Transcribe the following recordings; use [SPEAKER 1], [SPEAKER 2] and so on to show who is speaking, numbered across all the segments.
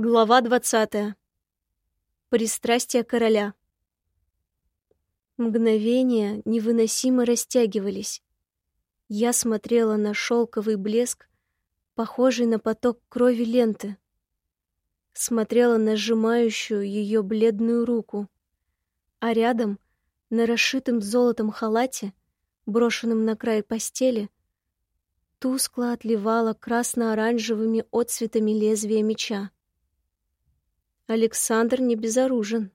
[SPEAKER 1] Глава двадцатая. Пристрастие короля. Мгновения невыносимо растягивались. Я смотрела на шелковый блеск, похожий на поток крови ленты. Смотрела на сжимающую ее бледную руку, а рядом, на расшитом золотом халате, брошенном на край постели, тускло отливала красно-оранжевыми отцветами лезвия меча. Александр не безоружен.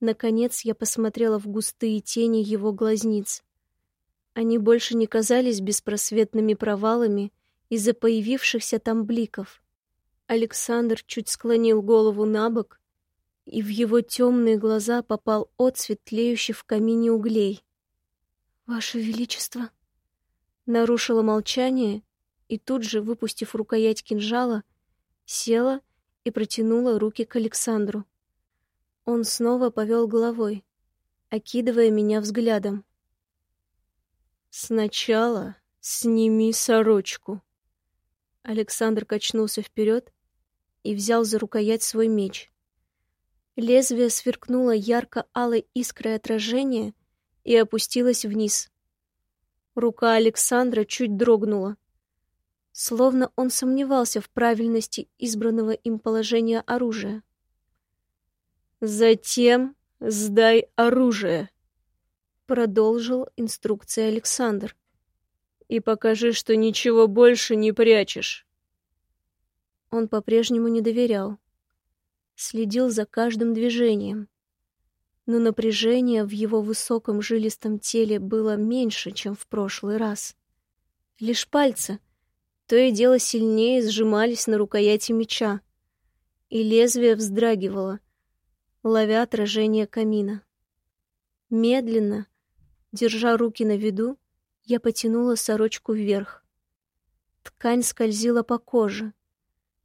[SPEAKER 1] Наконец я посмотрела в густые тени его глазниц. Они больше не казались беспросветными провалами из-за появившихся там бликов. Александр чуть склонил голову на бок, и в его темные глаза попал отсвет тлеющий в камине углей. «Ваше Величество!» Нарушила молчание и тут же, выпустив рукоять кинжала, села и протянула руки к Александру. Он снова повел головой, окидывая меня взглядом. «Сначала сними сорочку». Александр качнулся вперед и взял за рукоять свой меч. Лезвие сверкнуло ярко-алой искрой отражения и опустилось вниз. Рука Александра чуть дрогнула словно он сомневался в правильности избранного им положения оружия. «Затем сдай оружие», — продолжил инструкция Александр. «И покажи, что ничего больше не прячешь». Он по-прежнему не доверял. Следил за каждым движением. Но напряжение в его высоком жилистом теле было меньше, чем в прошлый раз. Лишь пальцы — то и дело сильнее сжимались на рукояти меча, и лезвие вздрагивало, ловя отражение камина. Медленно, держа руки на виду, я потянула сорочку вверх. Ткань скользила по коже.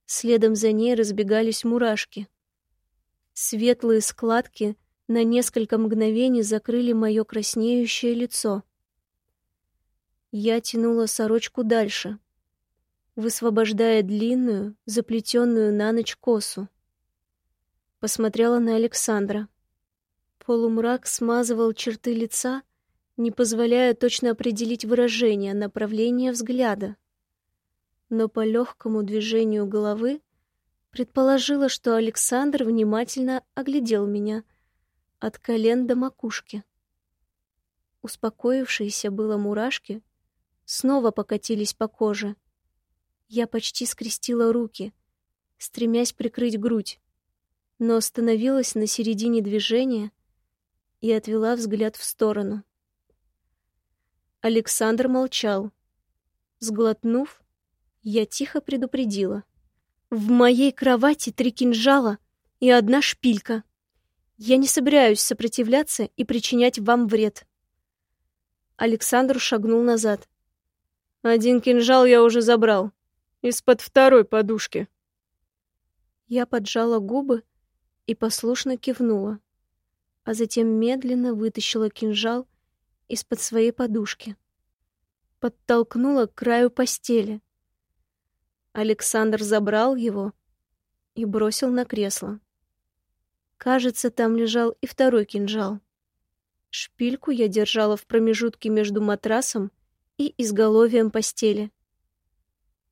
[SPEAKER 1] Следом за ней разбегались мурашки. Светлые складки на несколько мгновений закрыли мое краснеющее лицо. Я тянула сорочку дальше, высвобождая длинную, заплетенную на ночь косу. Посмотрела на Александра. Полумрак смазывал черты лица, не позволяя точно определить выражение, направление взгляда. Но по легкому движению головы предположила, что Александр внимательно оглядел меня от колен до макушки. Успокоившиеся было мурашки снова покатились по коже — я почти скрестила руки, стремясь прикрыть грудь, но остановилась на середине движения и отвела взгляд в сторону. Александр молчал. Сглотнув, я тихо предупредила. «В моей кровати три кинжала и одна шпилька. Я не собираюсь сопротивляться и причинять вам вред». Александр шагнул назад. «Один кинжал я уже забрал из-под второй подушки. Я поджала губы и послушно кивнула, а затем медленно вытащила кинжал из-под своей подушки. Подтолкнула к краю постели. Александр забрал его и бросил на кресло. Кажется, там лежал и второй кинжал. Шпильку я держала в промежутке между матрасом и изголовьем постели.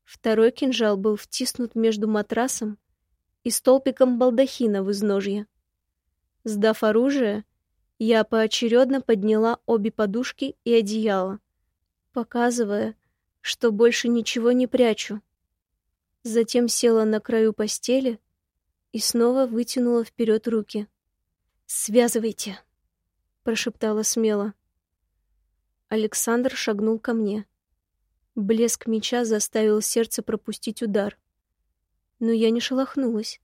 [SPEAKER 1] Второй кинжал был втиснут между матрасом и столбиком балдахина в изножье. Сдав оружие, я поочередно подняла обе подушки и одеяло, показывая, что больше ничего не прячу. Затем села на краю постели и снова вытянула вперед руки. «Связывайте!» — прошептала смело. Александр шагнул ко мне. Блеск меча заставил сердце пропустить удар. Но я не шелохнулась.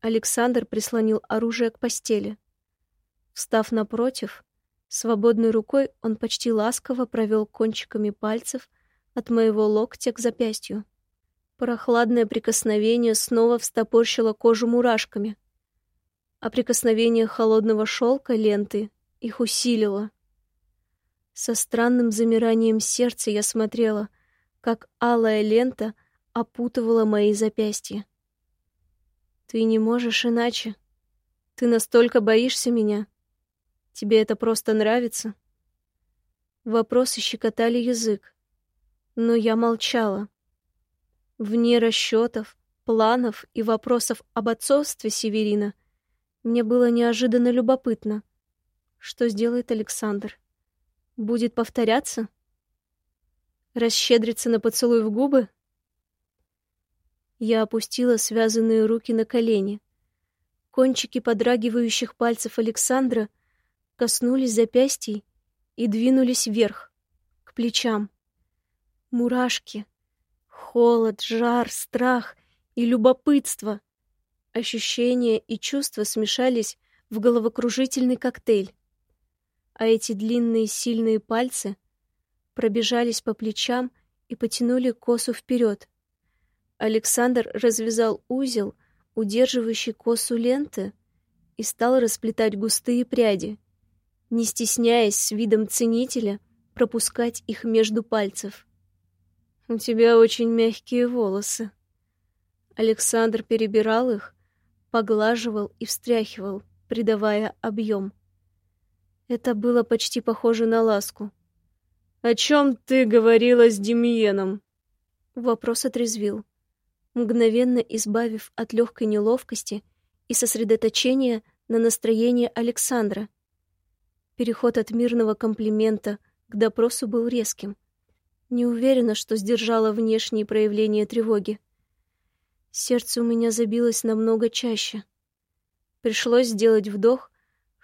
[SPEAKER 1] Александр прислонил оружие к постели. Встав напротив, свободной рукой он почти ласково провел кончиками пальцев от моего локтя к запястью. Прохладное прикосновение снова встопорщило кожу мурашками, а прикосновение холодного шелка ленты их усилило. Со странным замиранием сердца я смотрела, как алая лента опутывала мои запястья. Ты не можешь иначе. Ты настолько боишься меня. Тебе это просто нравится? Вопросы щекотали язык, но я молчала. Вне расчетов, планов и вопросов об отцовстве Северина мне было неожиданно любопытно. Что сделает Александр? Будет повторяться? Расщедриться на поцелуй в губы? Я опустила связанные руки на колени. Кончики подрагивающих пальцев Александра коснулись запястий и двинулись вверх, к плечам. Мурашки, холод, жар, страх и любопытство. Ощущения и чувства смешались в головокружительный коктейль. А эти длинные сильные пальцы пробежались по плечам и потянули косу вперед. Александр развязал узел, удерживающий косу ленты, и стал расплетать густые пряди, не стесняясь с видом ценителя пропускать их между пальцев. «У тебя очень мягкие волосы». Александр перебирал их, поглаживал и встряхивал, придавая объем. Это было почти похоже на ласку. «О чем ты говорила с Демиеном?» Вопрос отрезвил мгновенно избавив от легкой неловкости и сосредоточения на настроении Александра. Переход от мирного комплимента к допросу был резким. Не уверена, что сдержала внешние проявления тревоги. Сердце у меня забилось намного чаще. Пришлось сделать вдох,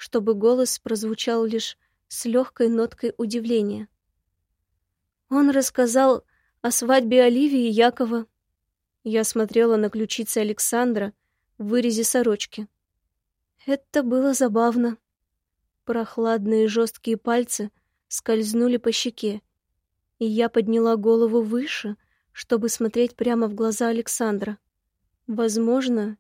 [SPEAKER 1] чтобы голос прозвучал лишь с легкой ноткой удивления. Он рассказал о свадьбе Оливии и Якова я смотрела на ключицы Александра в вырезе сорочки. Это было забавно. Прохладные жесткие пальцы скользнули по щеке, и я подняла голову выше, чтобы смотреть прямо в глаза Александра. Возможно,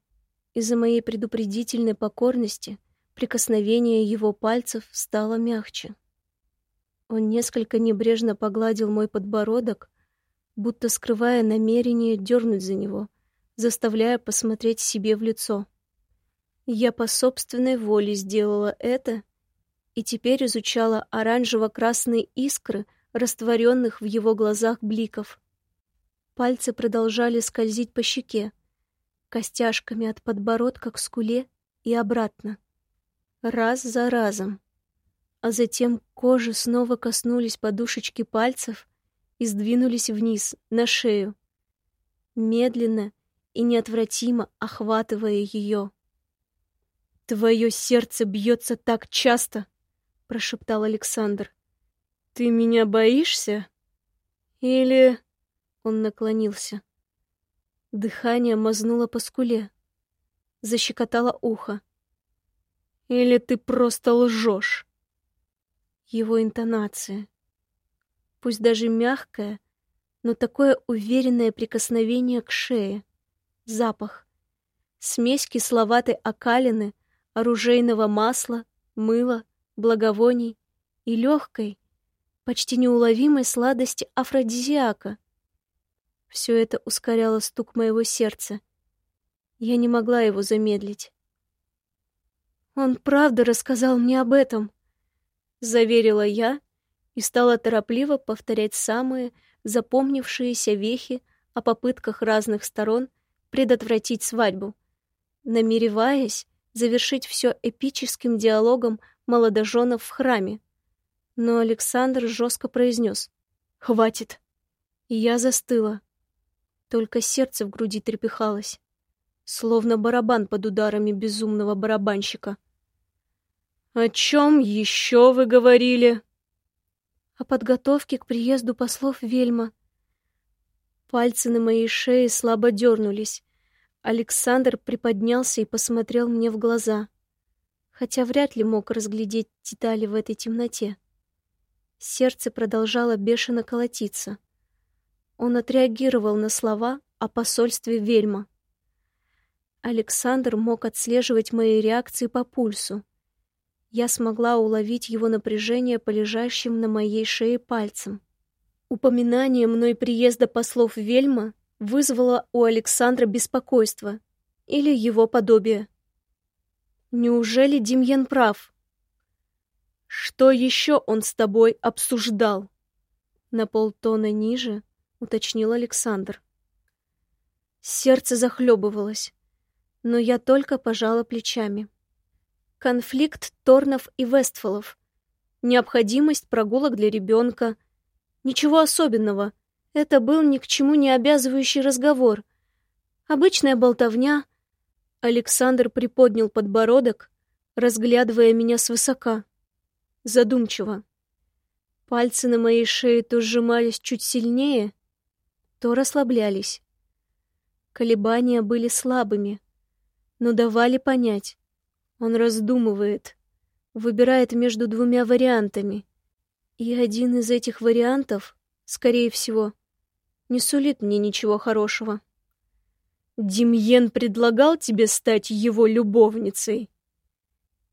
[SPEAKER 1] из-за моей предупредительной покорности прикосновение его пальцев стало мягче. Он несколько небрежно погладил мой подбородок, будто скрывая намерение дернуть за него, заставляя посмотреть себе в лицо. Я по собственной воле сделала это и теперь изучала оранжево-красные искры, растворенных в его глазах бликов. Пальцы продолжали скользить по щеке, костяшками от подбородка к скуле и обратно. Раз за разом. А затем кожи снова коснулись подушечки пальцев, и сдвинулись вниз, на шею, медленно и неотвратимо охватывая ее. «Твое сердце бьется так часто!» — прошептал Александр. «Ты меня боишься? Или...» — он наклонился. Дыхание мазнуло по скуле, защекотало ухо. «Или ты просто лжешь?» Его интонация, пусть даже мягкое, но такое уверенное прикосновение к шее, запах, смесь кисловатой окалины, оружейного масла, мыла, благовоний и легкой, почти неуловимой сладости афродизиака. Все это ускоряло стук моего сердца. Я не могла его замедлить. «Он правда рассказал мне об этом», — заверила я, и стала торопливо повторять самые запомнившиеся вехи о попытках разных сторон предотвратить свадьбу, намереваясь завершить все эпическим диалогом молодоженов в храме. Но Александр жестко произнес «Хватит!» И я застыла. Только сердце в груди трепыхалось, словно барабан под ударами безумного барабанщика. «О чем еще вы говорили?» о подготовке к приезду послов Вельма. Пальцы на моей шее слабо дернулись. Александр приподнялся и посмотрел мне в глаза, хотя вряд ли мог разглядеть детали в этой темноте. Сердце продолжало бешено колотиться. Он отреагировал на слова о посольстве Вельма. Александр мог отслеживать мои реакции по пульсу, я смогла уловить его напряжение по лежащим на моей шее пальцам. Упоминание мной приезда послов Вельма вызвало у Александра беспокойство, или его подобие. Неужели Демьен прав? Что еще он с тобой обсуждал? На полтона ниже уточнил Александр. Сердце захлебывалось, но я только пожала плечами. Конфликт Торнов и Вестфолов. Необходимость прогулок для ребенка. Ничего особенного. Это был ни к чему не обязывающий разговор. Обычная болтовня. Александр приподнял подбородок, разглядывая меня свысока. Задумчиво. Пальцы на моей шее то сжимались чуть сильнее, то расслаблялись. Колебания были слабыми, но давали понять. Он раздумывает, выбирает между двумя вариантами. И один из этих вариантов, скорее всего, не сулит мне ничего хорошего. Демьен предлагал тебе стать его любовницей.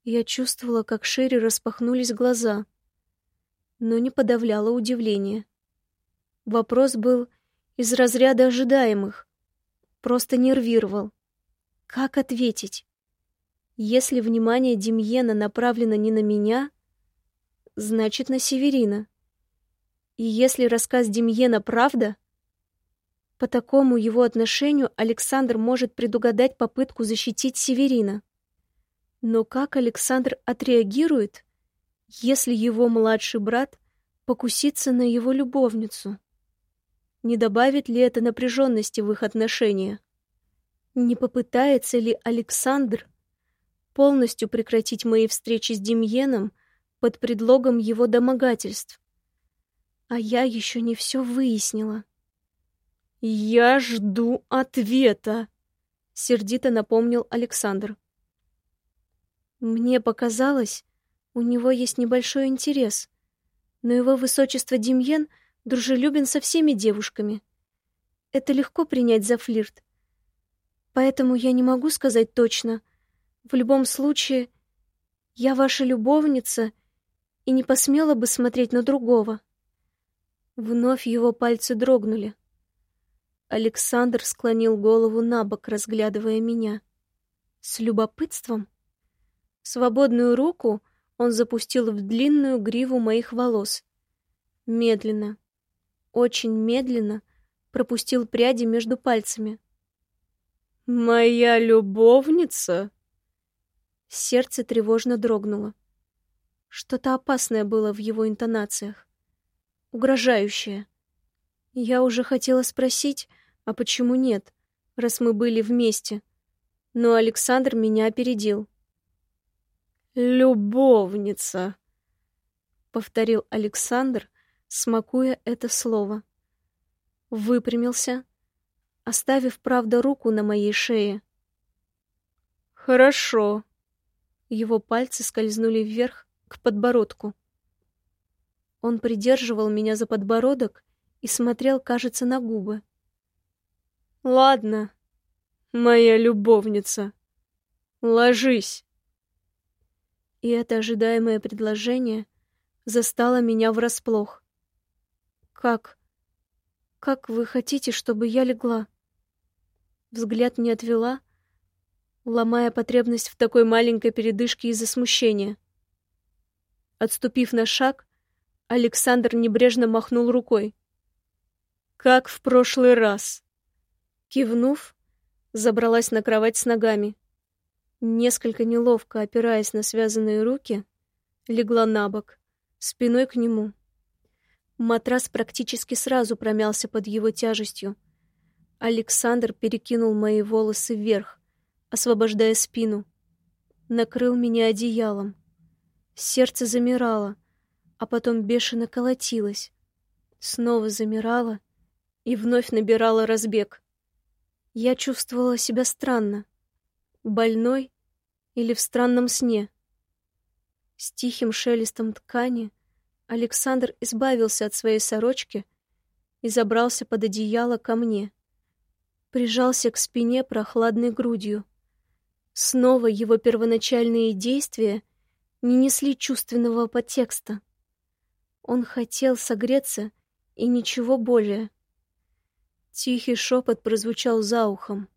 [SPEAKER 1] Я чувствовала, как шире распахнулись глаза, но не подавляла удивление. Вопрос был из разряда ожидаемых. Просто нервировал. Как ответить? Если внимание Демьена направлено не на меня, значит, на Северина. И если рассказ Демьена правда, по такому его отношению Александр может предугадать попытку защитить Северина. Но как Александр отреагирует, если его младший брат покусится на его любовницу? Не добавит ли это напряженности в их отношения? Не попытается ли Александр полностью прекратить мои встречи с Демьеном под предлогом его домогательств? А я еще не все выяснила. «Я жду ответа», — сердито напомнил Александр. Мне показалось, у него есть небольшой интерес, но его высочество Демьен — дружелюбен со всеми девушками. Это легко принять за флирт. Поэтому я не могу сказать точно. В любом случае, я ваша любовница и не посмела бы смотреть на другого. Вновь его пальцы дрогнули. Александр склонил голову на бок, разглядывая меня. С любопытством. Свободную руку он запустил в длинную гриву моих волос. Медленно, очень медленно пропустил пряди между пальцами. «Моя любовница?» Сердце тревожно дрогнуло. Что-то опасное было в его интонациях. Угрожающее. Я уже хотела спросить, а почему нет, раз мы были вместе. Но Александр меня опередил. «Любовница», — повторил Александр, смакуя это слово. Выпрямился, оставив, правда, руку на моей шее. «Хорошо». Его пальцы скользнули вверх к подбородку. Он придерживал меня за подбородок и смотрел, кажется, на губы. «Ладно, моя любовница, ложись». И это ожидаемое предложение застало меня врасплох. Как? Как вы хотите, чтобы я легла? Взгляд не отвела, ломая потребность в такой маленькой передышке из-за смущения. Отступив на шаг, Александр небрежно махнул рукой. «Как в прошлый раз!» Кивнув, забралась на кровать с ногами. Несколько неловко опираясь на связанные руки, легла на бок, спиной к нему. Матрас практически сразу промялся под его тяжестью. Александр перекинул мои волосы вверх, освобождая спину. Накрыл меня одеялом. Сердце замирало, а потом бешено колотилось. Снова замирало и вновь набирало разбег. Я чувствовала себя странно. Больной или в странном сне. С тихим шелестом ткани Александр избавился от своей сорочки и забрался под одеяло ко мне. Прижался к спине прохладной грудью. Снова его первоначальные действия не несли чувственного подтекста. Он хотел согреться и ничего более. Тихий шепот прозвучал за ухом.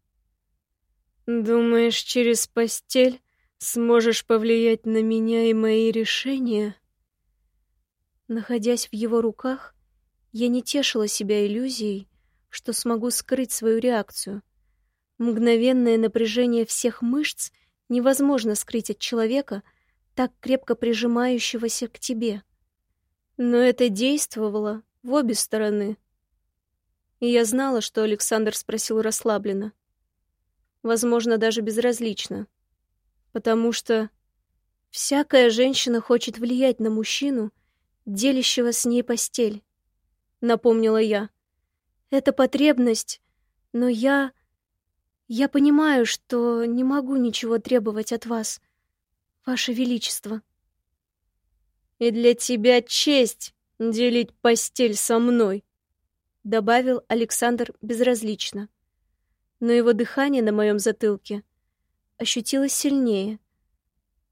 [SPEAKER 1] Думаешь, через постель сможешь повлиять на меня и мои решения? Находясь в его руках, я не тешила себя иллюзией, что смогу скрыть свою реакцию. Мгновенное напряжение всех мышц невозможно скрыть от человека, так крепко прижимающегося к тебе. Но это действовало в обе стороны. И я знала, что Александр спросил расслабленно. Возможно, даже безразлично. Потому что всякая женщина хочет влиять на мужчину, делящего с ней постель. Напомнила я. Это потребность, но я... Я понимаю, что не могу ничего требовать от вас, Ваше Величество. И для тебя честь делить постель со мной, добавил Александр безразлично. Но его дыхание на моем затылке ощутилось сильнее,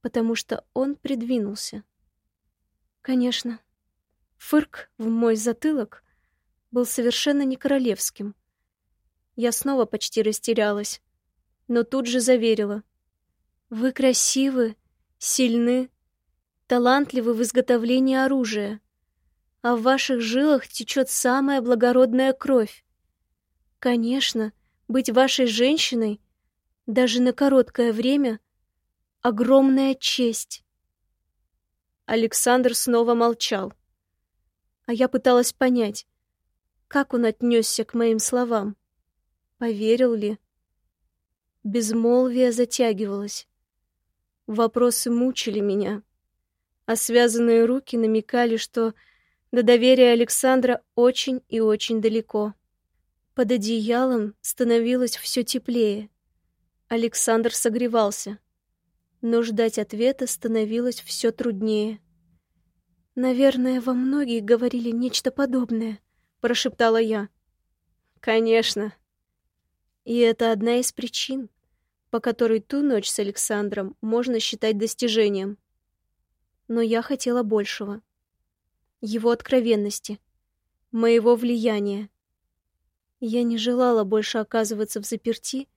[SPEAKER 1] потому что он придвинулся. Конечно, фырк в мой затылок был совершенно не королевским. Я снова почти растерялась, но тут же заверила. «Вы красивы, сильны, талантливы в изготовлении оружия, а в ваших жилах течет самая благородная кровь. Конечно, быть вашей женщиной даже на короткое время — огромная честь». Александр снова молчал, а я пыталась понять, как он отнесся к моим словам. Поверил ли? Безмолвие затягивалось. Вопросы мучили меня, а связанные руки намекали, что до доверия Александра очень и очень далеко. Под одеялом становилось все теплее. Александр согревался, но ждать ответа становилось все труднее. Наверное, во многие говорили нечто подобное, прошептала я. Конечно. И это одна из причин, по которой ту ночь с Александром можно считать достижением. Но я хотела большего. Его откровенности, моего влияния. Я не желала больше оказываться в заперти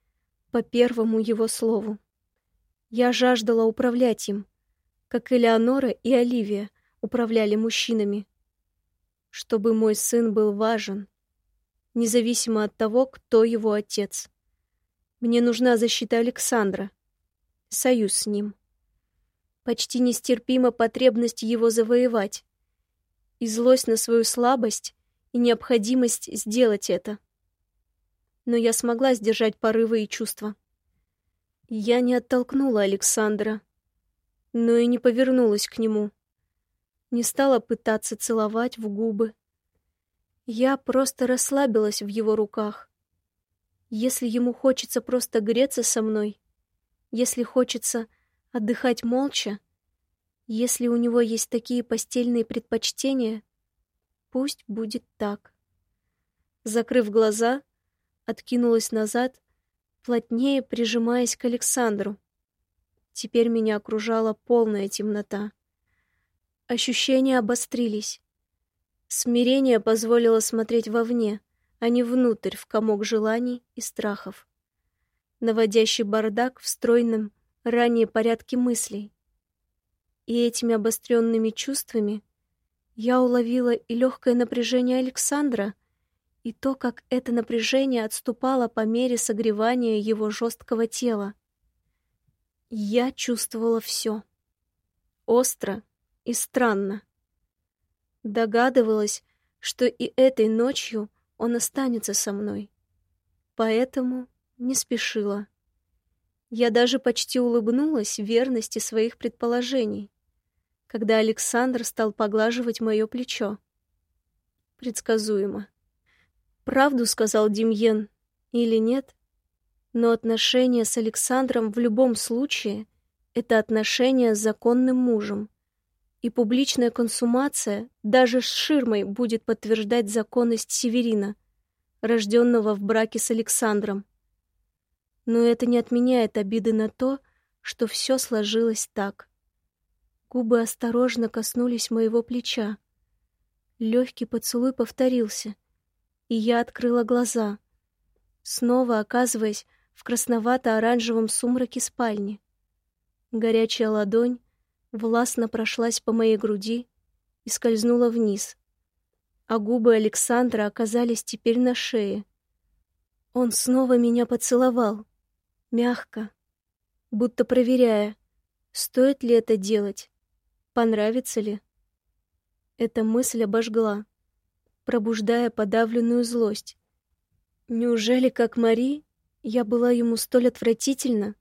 [SPEAKER 1] по первому его слову. Я жаждала управлять им, как Элеонора и Оливия управляли мужчинами чтобы мой сын был важен, независимо от того, кто его отец. Мне нужна защита Александра, союз с ним. Почти нестерпима потребность его завоевать, и злость на свою слабость и необходимость сделать это. Но я смогла сдержать порывы и чувства. Я не оттолкнула Александра, но и не повернулась к нему не стала пытаться целовать в губы. Я просто расслабилась в его руках. Если ему хочется просто греться со мной, если хочется отдыхать молча, если у него есть такие постельные предпочтения, пусть будет так. Закрыв глаза, откинулась назад, плотнее прижимаясь к Александру. Теперь меня окружала полная темнота. Ощущения обострились. Смирение позволило смотреть вовне, а не внутрь в комок желаний и страхов. Наводящий бардак в стройном, ранее порядке мыслей. И этими обостренными чувствами я уловила и легкое напряжение Александра, и то, как это напряжение отступало по мере согревания его жесткого тела. Я чувствовала все. Остро, и странно. Догадывалась, что и этой ночью он останется со мной. Поэтому не спешила. Я даже почти улыбнулась верности своих предположений, когда Александр стал поглаживать мое плечо. Предсказуемо. Правду сказал Демьен или нет, но отношения с Александром в любом случае — это отношения с законным мужем — и публичная консумация даже с ширмой будет подтверждать законность Северина, рожденного в браке с Александром. Но это не отменяет обиды на то, что все сложилось так. Губы осторожно коснулись моего плеча. Легкий поцелуй повторился, и я открыла глаза, снова оказываясь в красновато-оранжевом сумраке спальни. Горячая ладонь властно прошлась по моей груди и скользнула вниз, а губы Александра оказались теперь на шее. Он снова меня поцеловал, мягко, будто проверяя, стоит ли это делать, понравится ли. Эта мысль обожгла, пробуждая подавленную злость. Неужели, как Мари, я была ему столь отвратительна,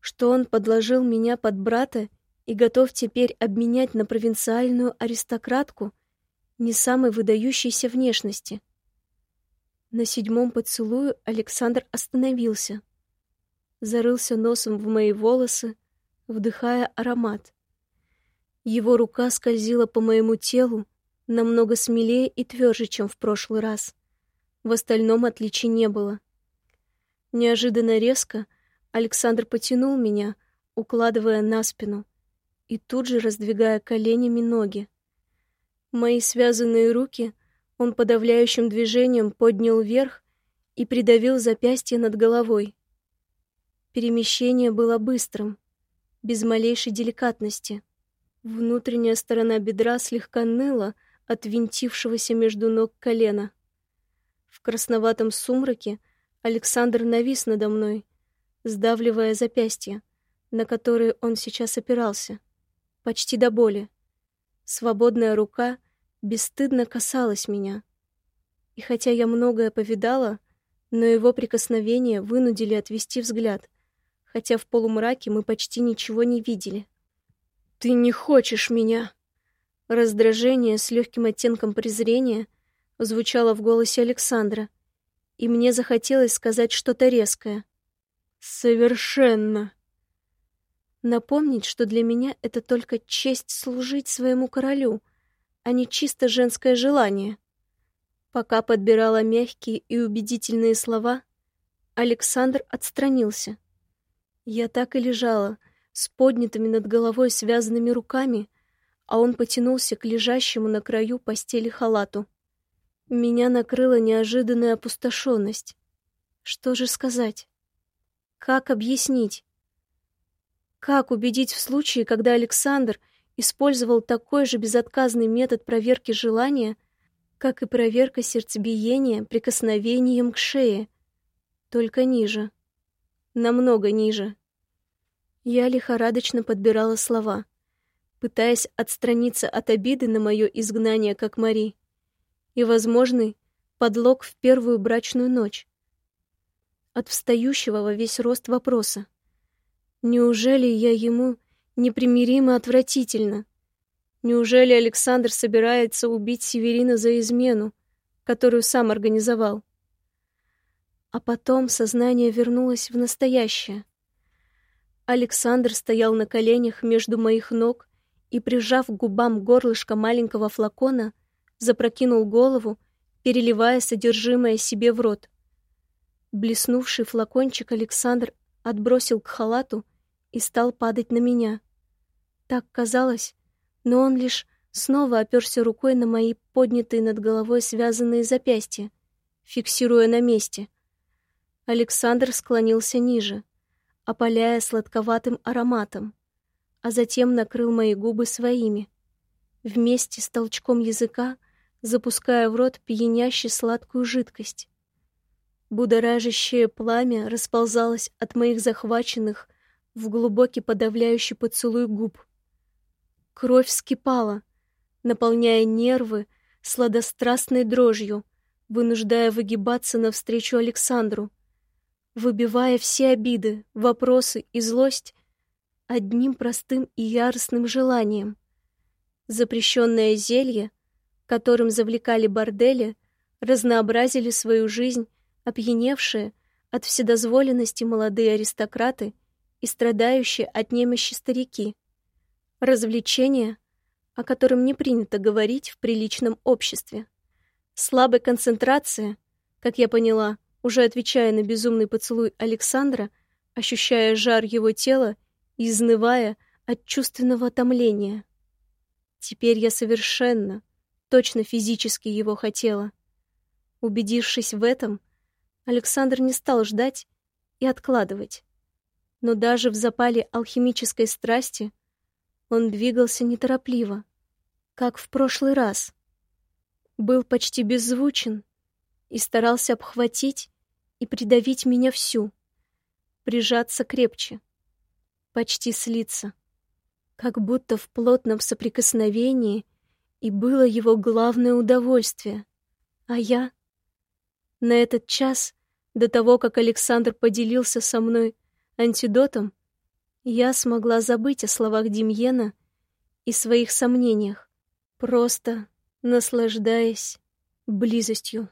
[SPEAKER 1] что он подложил меня под брата и готов теперь обменять на провинциальную аристократку не самой выдающейся внешности? На седьмом поцелую Александр остановился, зарылся носом в мои волосы, вдыхая аромат. Его рука скользила по моему телу намного смелее и тверже, чем в прошлый раз. В остальном отличий не было. Неожиданно резко Александр потянул меня, укладывая на спину и тут же раздвигая коленями ноги. Мои связанные руки он подавляющим движением поднял вверх и придавил запястье над головой. Перемещение было быстрым, без малейшей деликатности. Внутренняя сторона бедра слегка ныла от винтившегося между ног колена. В красноватом сумраке Александр навис надо мной, сдавливая запястья, на которые он сейчас опирался, почти до боли. Свободная рука бесстыдно касалась меня. И хотя я многое повидала, но его прикосновения вынудили отвести взгляд, хотя в полумраке мы почти ничего не видели. «Ты не хочешь меня!» Раздражение с легким оттенком презрения звучало в голосе Александра, и мне захотелось сказать что-то резкое. «Совершенно!» Напомнить, что для меня это только честь служить своему королю, а не чисто женское желание. Пока подбирала мягкие и убедительные слова, Александр отстранился. Я так и лежала, с поднятыми над головой связанными руками, а он потянулся к лежащему на краю постели халату. Меня накрыла неожиданная опустошенность. Что же сказать? Как объяснить? Как убедить в случае, когда Александр использовал такой же безотказный метод проверки желания, как и проверка сердцебиения прикосновением к шее, только ниже, намного ниже. Я лихорадочно подбирала слова, пытаясь отстраниться от обиды на мое изгнание как Мари и возможный подлог в первую брачную ночь. От встающего во весь рост вопроса. Неужели я ему непримиримо отвратительно? Неужели Александр собирается убить Северина за измену, которую сам организовал? А потом сознание вернулось в настоящее. Александр стоял на коленях между моих ног и, прижав к губам горлышко маленького флакона, запрокинул голову, переливая содержимое себе в рот. Блеснувший флакончик Александр отбросил к халату и стал падать на меня. Так казалось, но он лишь снова оперся рукой на мои поднятые над головой связанные запястья, фиксируя на месте. Александр склонился ниже опаляя сладковатым ароматом, а затем накрыл мои губы своими, вместе с толчком языка запуская в рот пьяняще сладкую жидкость. Будоражащее пламя расползалось от моих захваченных в глубокий подавляющий поцелуй губ. Кровь вскипала, наполняя нервы сладострастной дрожью, вынуждая выгибаться навстречу Александру — выбивая все обиды, вопросы и злость одним простым и яростным желанием. Запрещенное зелье, которым завлекали бордели, разнообразили свою жизнь, опьяневшие от вседозволенности молодые аристократы и страдающие от немощи старики. Развлечение, о котором не принято говорить в приличном обществе. Слабая концентрация, как я поняла, уже отвечая на безумный поцелуй Александра, ощущая жар его тела и изнывая от чувственного томления. Теперь я совершенно, точно физически его хотела. Убедившись в этом, Александр не стал ждать и откладывать. Но даже в запале алхимической страсти он двигался неторопливо, как в прошлый раз. Был почти беззвучен и старался обхватить и придавить меня всю, прижаться крепче, почти слиться, как будто в плотном соприкосновении и было его главное удовольствие. А я... На этот час, до того, как Александр поделился со мной антидотом, я смогла забыть о словах Демьена и своих сомнениях, просто наслаждаясь близостью.